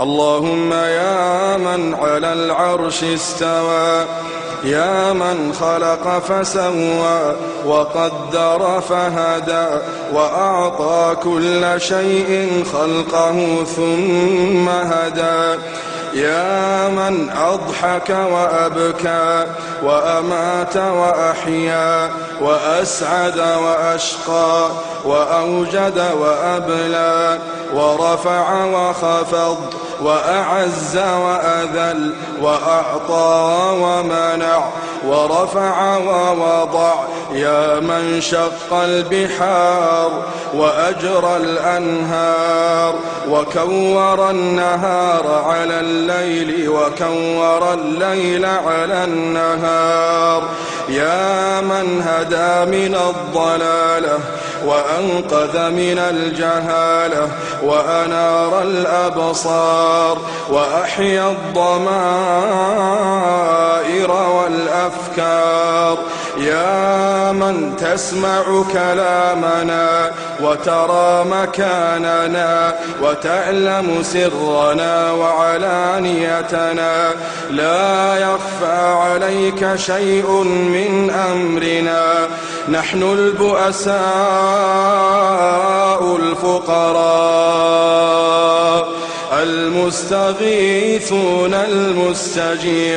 اللهم يا من على العرش استوى يا من خلق فسوى وقدر فهدى وأعطى كل شيء خلقه ثم هدى. يا من أضحك وأبكى وأمات وأحيا وأسعد وأشقى وأوجد وأبلى ورفع وخفض وأعز وأذل وأعطى ومنع ورفع ووضع يا من شق البحار وأجرى الأنهار وكور النهار على الليل وكور الليل على النهار يا من هدى من الضلالة وأنقذ من الجهالة وأنار الأبصار وأحيا الضمائر والأفكار. يا من تسمع كلامنا وترى مكاننا وتعلم سرنا وعلانيتنا لا يخفى عليك شيء من أمرنا. نحن البؤساء الفقراء المستغيثون المستجيرون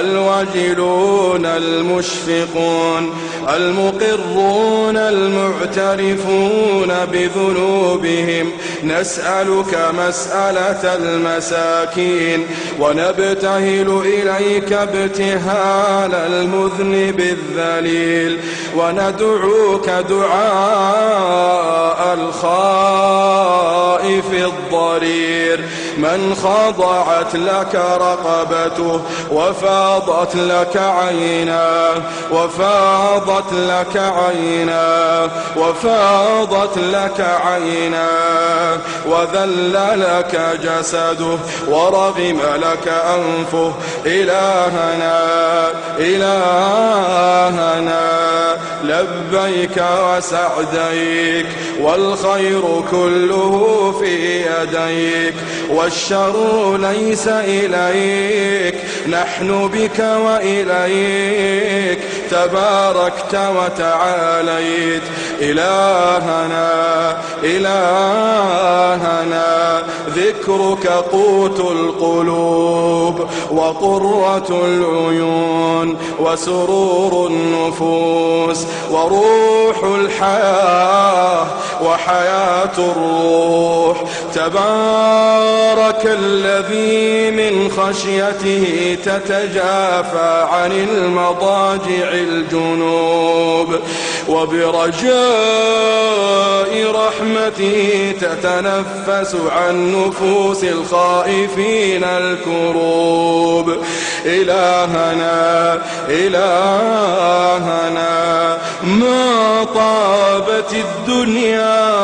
الوجلون المشفقون المقرون المعترفون بذنوبهم. نسألك مسألة المساكين ونبتهل إليك ابتهال المذنب الذليل وندعوك دعاء الخائف الضرير. من خضعت لك رقبته وفاضت لك عيناه وفاضت لك عيناه وفاضت لك عيناه وذل لك جسده ورغم لك أنفه. إلهنا إلهنا لبيك وسعديك. والخير كله في يديك والشر ليس إليك. نحن بك وإليك تباركت وتعاليت. إلهنا إلهنا ذكرك قوت القلوب وقرة العيون وسرور النفوس وروح الحياة وحياة الروح. تبارك الذي من خشيته تتجافى عن المضاجع الجنوب. وبرجاء رحمته تتنفس عن نفوس الخائفين الكروب. إلهنا إلهنا ما طابت الدنيا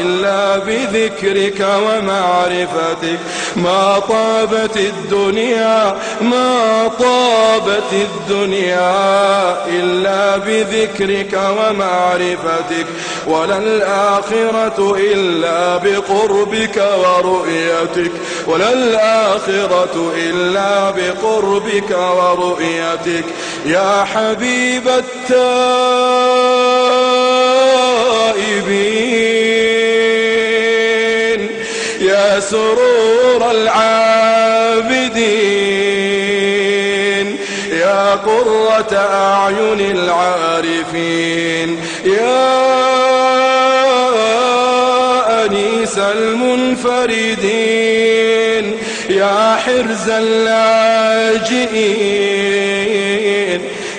إلا بذكرك ومعرفتك. ما طابت الدنيا ما طابت الدنيا إلا بذكرك ومعرفتك ولا الآخرة إلا بقربك ورؤيتك. ولا الآخرة إلا بقربك ورؤيتك. يا حبيب التائبين يا سرور العابدين. قرة أعين العارفين. يا أنيس المنفردين يا حرز اللاجئين.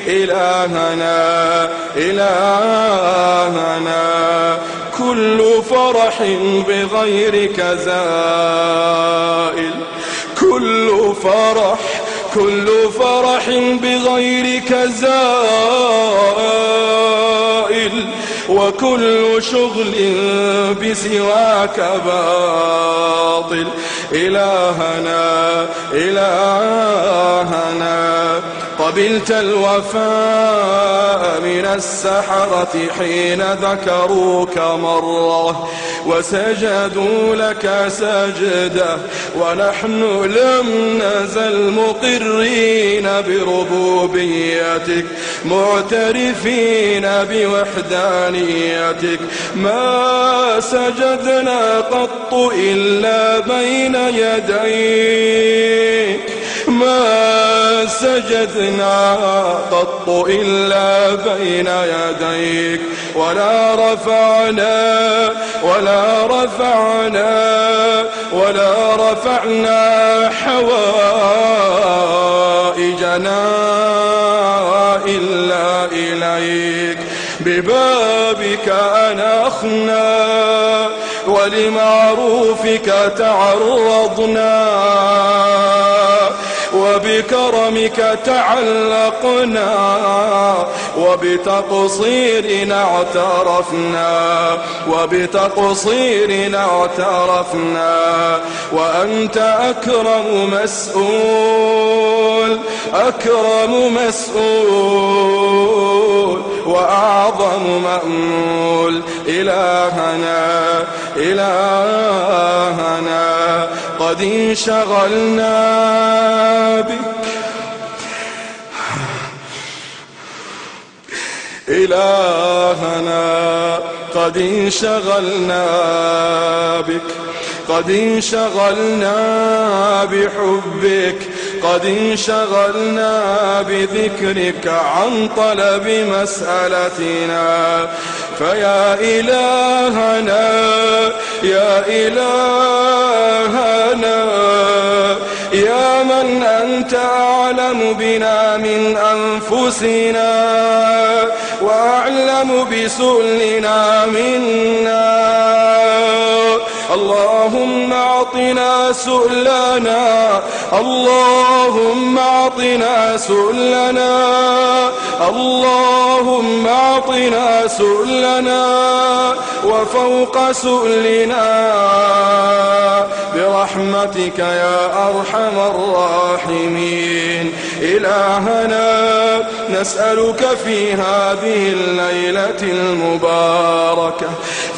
إلهنا إلهنا كل فرح بغيرك زائل. كل فرح كل فرح بغيرك زائل وكل شغل بسواك باطل. إلهنا إلهنا. قبلت الوفاء من السحرة حين ذكروك مرة وسجدوا لك سجدة ونحن لم نزل مقرين بربوبيتك معترفين بوحدانيتك ما سجدنا قط إلا بين يديك ما سجدنا قط إلا بين يديك ولا رفعنا ولا رفعنا ولا رفعنا حوائجنا إلا إليك. ببابك أنخنا ولمعروفك تعرضنا. وبكرمك تعلقنا وبتقصيرنا اعترفنا وبتقصيرنا اعترفنا وأنت أكرم مسؤول أكرم مسؤول وأعظم مأمول. إلهنا إلهنا قد انشغلنا بك. إلهنا قد انشغلنا بك. قد انشغلنا بحبك. قد انشغلنا بذكرك عن طلب مسألتنا. فيا إلهنا يا إلهنا يا من أنت أعلم بنا من أنفسنا وأعلم بسؤلنا منا. اللهم أعطنا سؤلنا. اللهم أعطنا سؤلنا. اللهم أعطنا سؤلنا. وفوق سؤلنا. برحمتك يا أرحم الراحمين. إلهنا نسألك في هذه الليلة المباركة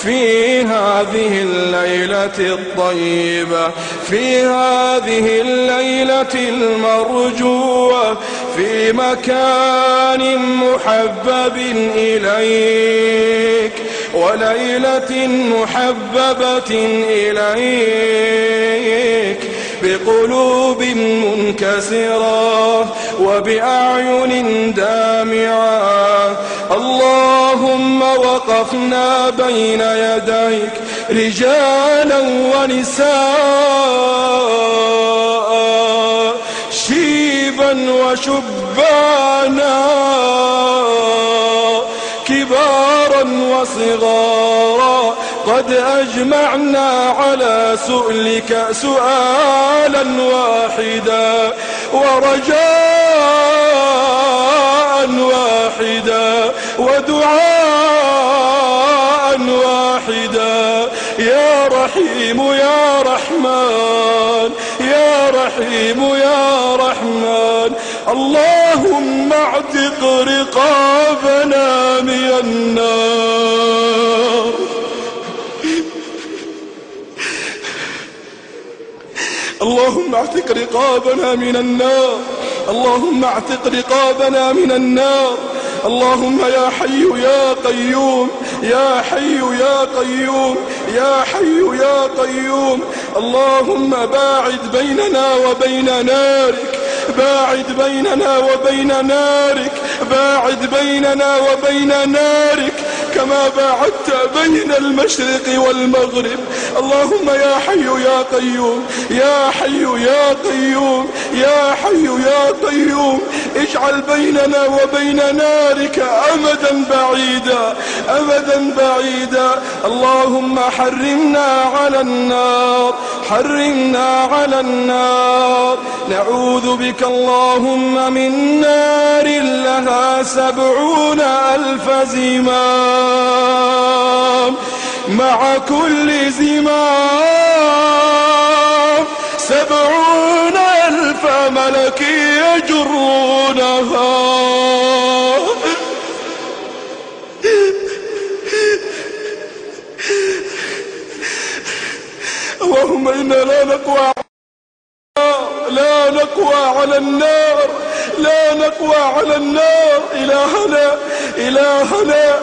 في هذه الليلة الطيبة في هذه الليلة المرجوة في مكان محبب إليك وليلة محببة إليك بقلوب منكسرة وبأعين دامعة. اللهم وقفنا بين يديك رجالا ونساء شيبا وشبانا كبارا وصغارا. قد أجمعنا على سؤلك سؤالا واحدا. ورجاء واحدا ودعاء واحدا. يا رحيم يا رحمن يا رحيم يا رحمن. اللهم اعتق رقابنا من النار. اللهم اعتق رقابنا من النار. اللهم اعتق رقابنا من النار. اللهم يا حي يا قيوم يا حي يا قيوم يا حي يا قيوم. اللهم باعد بيننا وبين نارك باعد بيننا وبين نارك باعد بيننا وبين نارك. كما باعدت بين المشرق والمغرب. اللهم يا حي يا قيوم يا حي يا قيوم يا حي يا قيوم اجعل بيننا وبين نارك أمدا بعيدا أمدا بعيدا. اللهم حرمنا على النار حرمنا على النار. نعوذ بك اللهم من نار لها سبعون ألف زمام مع كل زمام. سبعون ألف ملك يجرونها. اللهم إنا لا نقوى لا نقوى على النار. لا نقوى على النار. إلهنا إلهنا.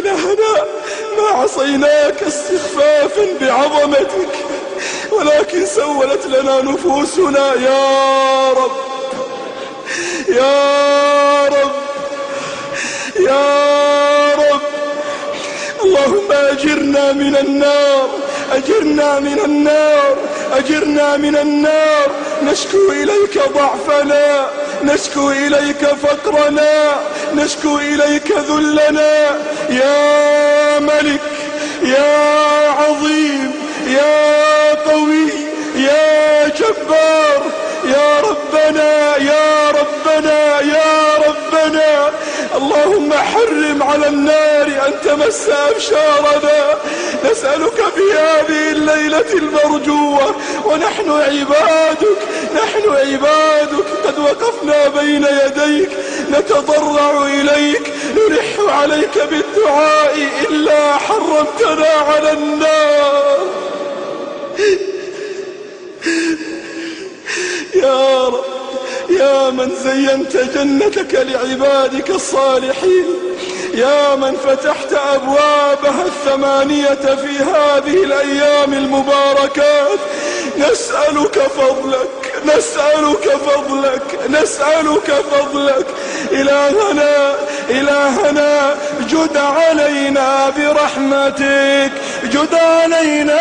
إلهنا ما عصيناك استخفافا بعظمتك ولكن سولت لنا نفوسنا يا رب يا رب يا رب. اللهم أجرنا من النار أجرنا من النار أجرنا من النار. نشكو إليك ضعفنا نشكو إليك فقرنا نشكو إليك ذلنا يا ملك يا عظيم يا قوي يا جبار يا ربنا يا ربنا يا ربنا. اللهم حرم على النار أن تمس أبشارنا. نسألك في هذه الليلة المرجوة ونحن عبادك نحن عبادك. قد وقفنا بين يديك نتضرع إليك نلح عليك بالدعاء إلا حرمتنا على النار. يا رب يا من زينت جنتك لعبادك الصالحين يا من فتحت أبوابها الثمانية في هذه الأيام المباركات نسألك فضلك. نسألك فضلك نسألك فضلك. إلهنا إلهنا جد علينا برحمتك جد علينا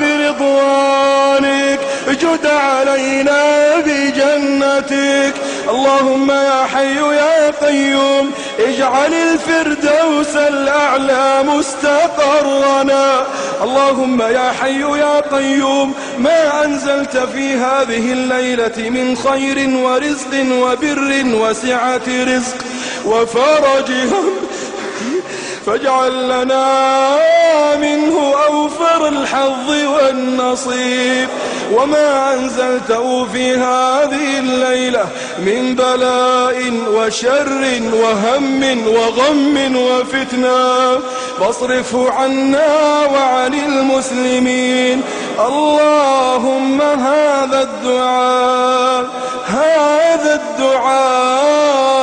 برضوانك جد علينا بجنتك. اللهم يا حي يا قيوم اجعل الفردوس الأعلى مستقرنا. اللهم يا حي يا قيوم ما أنزلت في هذه الليلة من خير ورزق وبر وسعة رزق. وفرج فاجعل لنا منه أوفر الحظ والنصيب. وما أنزلته في هذه الليلة من بلاء وشر وهم وغم وفتنة. فاصرفه عنا وعن المسلمين. اللهم هذا الدعاء هذا الدعاء.